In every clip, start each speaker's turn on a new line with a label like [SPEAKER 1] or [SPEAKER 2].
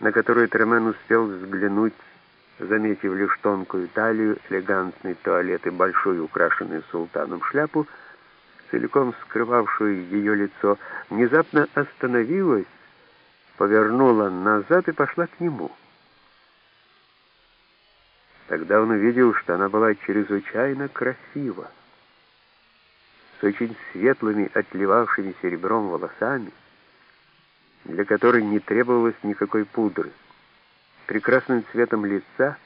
[SPEAKER 1] на которую Тремен успел взглянуть, заметив лишь тонкую талию, элегантный туалет и большую, украшенную султаном шляпу, целиком скрывавшую ее лицо, внезапно остановилась, повернула назад и пошла к нему. Тогда он увидел, что она была чрезвычайно красива, с очень светлыми, отливавшими серебром волосами, для которой не требовалось никакой пудры, прекрасным цветом лица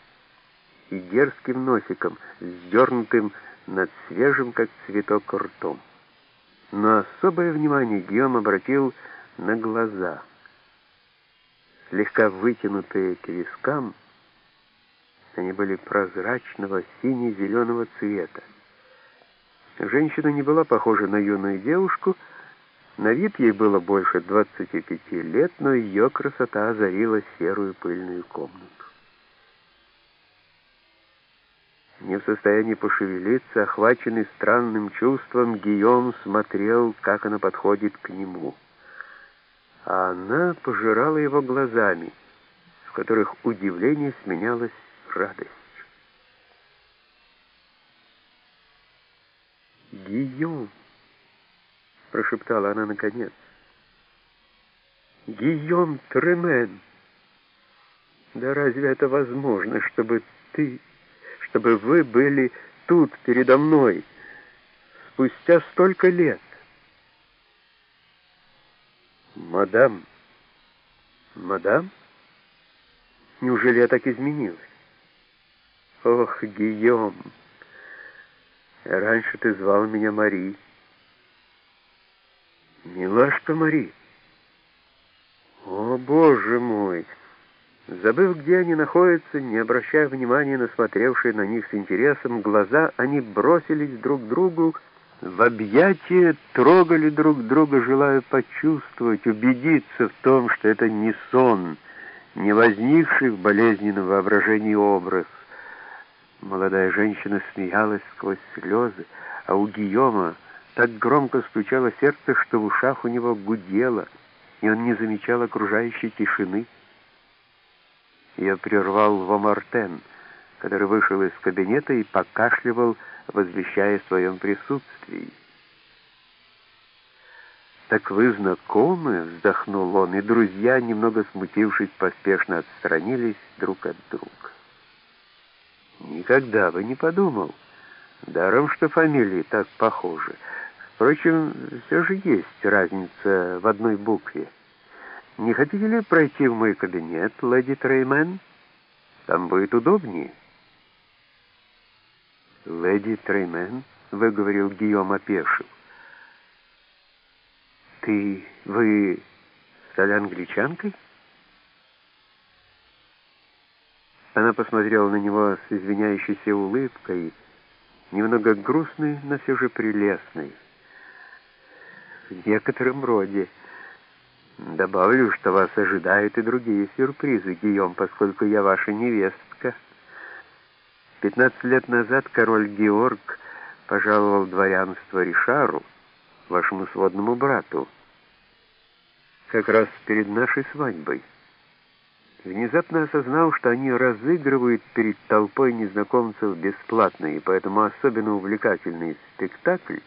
[SPEAKER 1] и дерзким носиком, сдернутым над свежим, как цветок, ртом. Но особое внимание Гиом обратил на глаза. Слегка вытянутые к вискам, они были прозрачного сине-зеленого цвета. Женщина не была похожа на юную девушку, на вид ей было больше 25 лет, но ее красота озарила серую пыльную комнату. Не в состоянии пошевелиться, охваченный странным чувством, Гийом смотрел, как она подходит к нему. А она пожирала его глазами, в которых удивление сменялось радостью. «Гийом!» — прошептала она наконец. «Гийом Тремен! Да разве это возможно, чтобы ты, чтобы вы были тут, передо мной, спустя столько лет?» «Мадам! Мадам? Неужели я так изменилась?» «Ох, Гийом! Раньше ты звал меня Мари». «Милашка Мари!» «О, Боже мой!» Забыв, где они находятся, не обращая внимания на смотревшие на них с интересом глаза, они бросились друг к другу в объятия, трогали друг друга, желая почувствовать, убедиться в том, что это не сон, не возникший в болезненном воображении образ. Молодая женщина смеялась сквозь слезы, а у Гийома так громко стучало сердце, что в ушах у него гудело, и он не замечал окружающей тишины. Ее прервал Вомартен, который вышел из кабинета и покашливал, возвещая о своем присутствии. «Так вы знакомы?» — вздохнул он, и друзья, немного смутившись, поспешно отстранились друг от друга. «Никогда бы не подумал. Даром, что фамилии так похожи». Впрочем, все же есть разница в одной букве. Не хотите ли пройти в мой кабинет, леди Треймен? Там будет удобнее. Леди Треймен, выговорил Гийом опешив. Ты, вы стали англичанкой? Она посмотрела на него с извиняющейся улыбкой, немного грустной, но все же прелестной в некотором роде. Добавлю, что вас ожидают и другие сюрпризы, Гийом, поскольку я ваша невестка. Пятнадцать лет назад король Георг пожаловал дворянство Ришару, вашему сводному брату, как раз перед нашей свадьбой. Внезапно осознал, что они разыгрывают перед толпой незнакомцев бесплатный поэтому особенно увлекательный спектакль,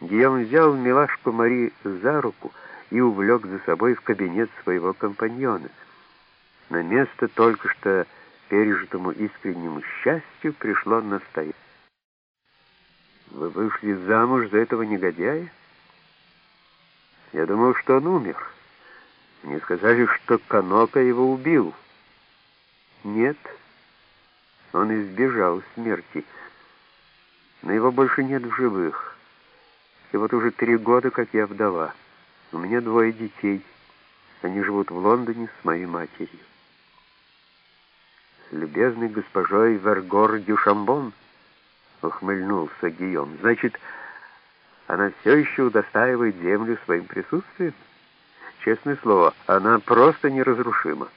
[SPEAKER 1] Гийом взял милашку Мари за руку и увлек за собой в кабинет своего компаньона. На место только что пережитому искреннему счастью пришло настоящее. «Вы вышли замуж за этого негодяя?» «Я думал, что он умер. Мне сказали, что Канока его убил». «Нет, он избежал смерти, но его больше нет в живых». И вот уже три года, как я вдова. У меня двое детей. Они живут в Лондоне с моей матерью. С любезной госпожой Вергор Дюшамбон ухмыльнулся Гийом. Значит, она все еще удостаивает землю своим присутствием? Честное слово, она просто неразрушима.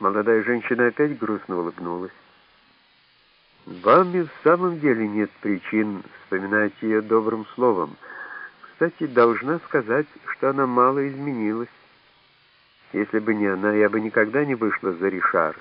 [SPEAKER 1] Молодая женщина опять грустно улыбнулась. Вам и в самом деле нет причин вспоминать ее добрым словом. Кстати, должна сказать, что она мало изменилась. Если бы не она, я бы никогда не вышла за Ришара.